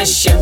position.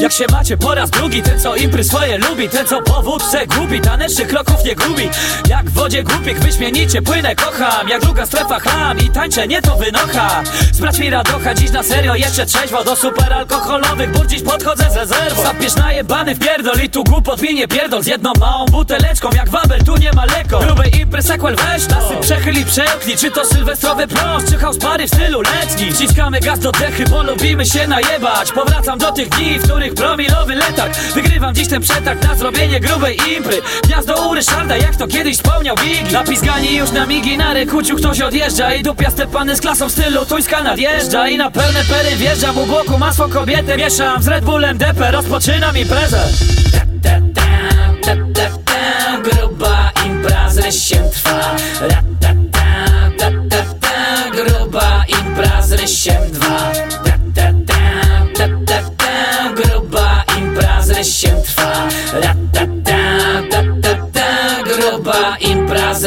Jak się macie po raz drugi, ten co impry swoje lubi Ten co po wódce gubi, tanecznych kroków nie gubi. Jak w wodzie głupik wyśmienicie płynę kocham. Jak druga strefa chlam i tańczę, nie to wynocha. Sprać mi radocha, dziś na serio jeszcze trzeźwo. Do super alkoholowych bur dziś podchodzę z rezerwą Zapiesz najebany w pierdol i tu głupot mi nie pierdol. Z jedną małą buteleczką, jak waber tu nie ma leko Grubej impry sequel weź nasy przechyl i przełknij. Czy to sylwestrowy prost, czy house party w stylu letni? Wciskamy gaz do dechy, bo lubimy się najebać. Powracam do tych dni, w których promilowy letak. Wygrywam dziś ten przetarg na zrobienie grubej impry. Gniazdo u Ryszarda, jak to kiedyś wspomniał Biggie Napizgani już na migi, na rekuciu ktoś odjeżdża. I dupiaste pany z klasą w stylu tuńska nadjeżdża. I na pełne pery wjeżdżam, u boku masło kobietę Mieszam z Red Bullem depę, rozpoczynam imprezę Gruba impra z rysiem trwa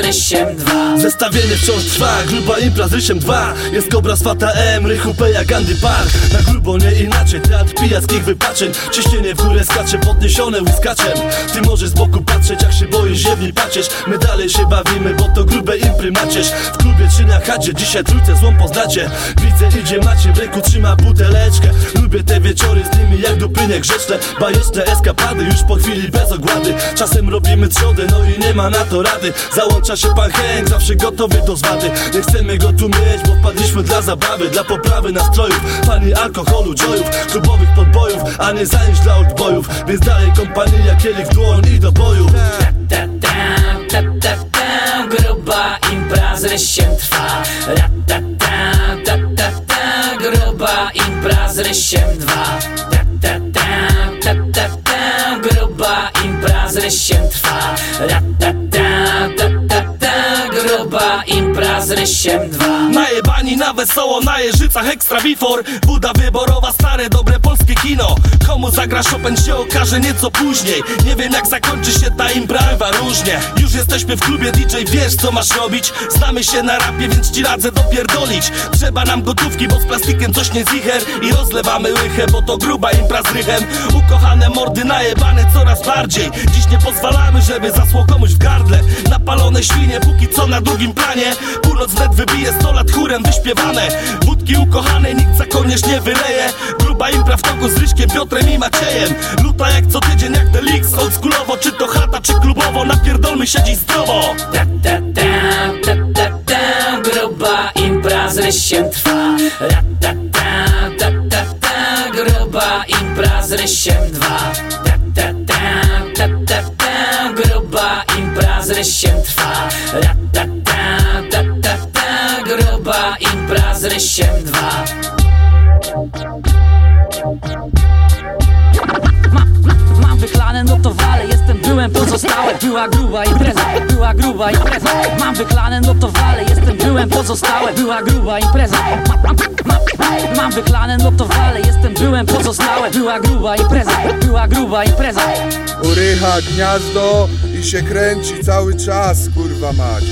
impra z rysiem dwa Zestawienie wciąż trwa, gruba impra z rysiem 2 Jest kobra z Fata M, Rychu Peja, Gandhi Park. Na grubo nie inaczej, teatr pijackich wypaczeń. Ciśnienie w górę skacze, podniesione łyskaczem. Ty możesz z boku patrzeć, jak się boisz, ziewni patrzysz. My dalej się bawimy, bo to grube impry macierz W klubie czy na chacie, dzisiaj trójce złą poznacie. Widzę idzie macie, w ręku trzyma buteleczkę. Lubię te wieczory z nimi jak dupynie grzeczne Bajeczne eskapady, już po chwili bez ogłady. Czasem robimy trzodę, no i nie ma na to rady. Załącza się pan Henk, zawsze gotowy do zwady Nie chcemy go tu mieć, bo wpadliśmy dla zabawy Dla poprawy nastrojów, pani alkoholu, joyów Klubowych podbojów, a nie zajęć dla odbojów. Więc dalej kompania, kielich w dłoń i do boju. Ta, ta, ta, ta, ta, Gruba impra z rysiem trwa Ra, ta, ta, ta, ta, ta, Gruba impra z rysiem dwa z Najebani na wesoło, na jeżycach ekstra bifor. Buda wyborowa, stare, dobre polskie kino. Komu zagra Chopin się okaże nieco później. Nie wiem jak zakończy się ta impra, bywa różnie. Już jesteśmy w klubie DJ, wiesz co masz robić. Znamy się na rapie, więc ci radzę dopierdolić. Trzeba nam gotówki, bo z plastikiem coś nie zicher. I rozlewamy łychę, bo to gruba impra z rychem. Ukochane mordy najebane coraz bardziej. Dziś nie pozwalamy, żeby zasło komuś w gardle. Napalone świnie, póki co na drugim planie. Północ wnet wybije 100 lat chórem wyśpiewane. Wódki ukochane nikt za kołnierz nie wyleje. Gruba impra w toku z Ryśkiem, Piotrem i Maciejem. Luta jak co tydzień jak Delix Oldschoolowo, czy to chata, czy klubowo. Napierdolmy się dziś zdrowo. Ta, ta, ta, ta, ta, ta, Gruba impra z rysiem trwa. Ra, ta, ta, ta, ta, ta, Gruba impra z rysiem dwa rysiem trwa. Ta, ta, ta, ta, ta, Gruba impra z rysiem dwa. Mam wyklane, no to wale, jestem byłem pozostały Była gruba impreza, była gruba impreza Mam wyklane, no to wale, jestem byłem pozostały Była gruba impreza Mam, wyklane, no to wale, jestem byłem pozostały Była gruba impreza, była gruba impreza Urycha gniazdo i się kręci cały czas, kurwa mać.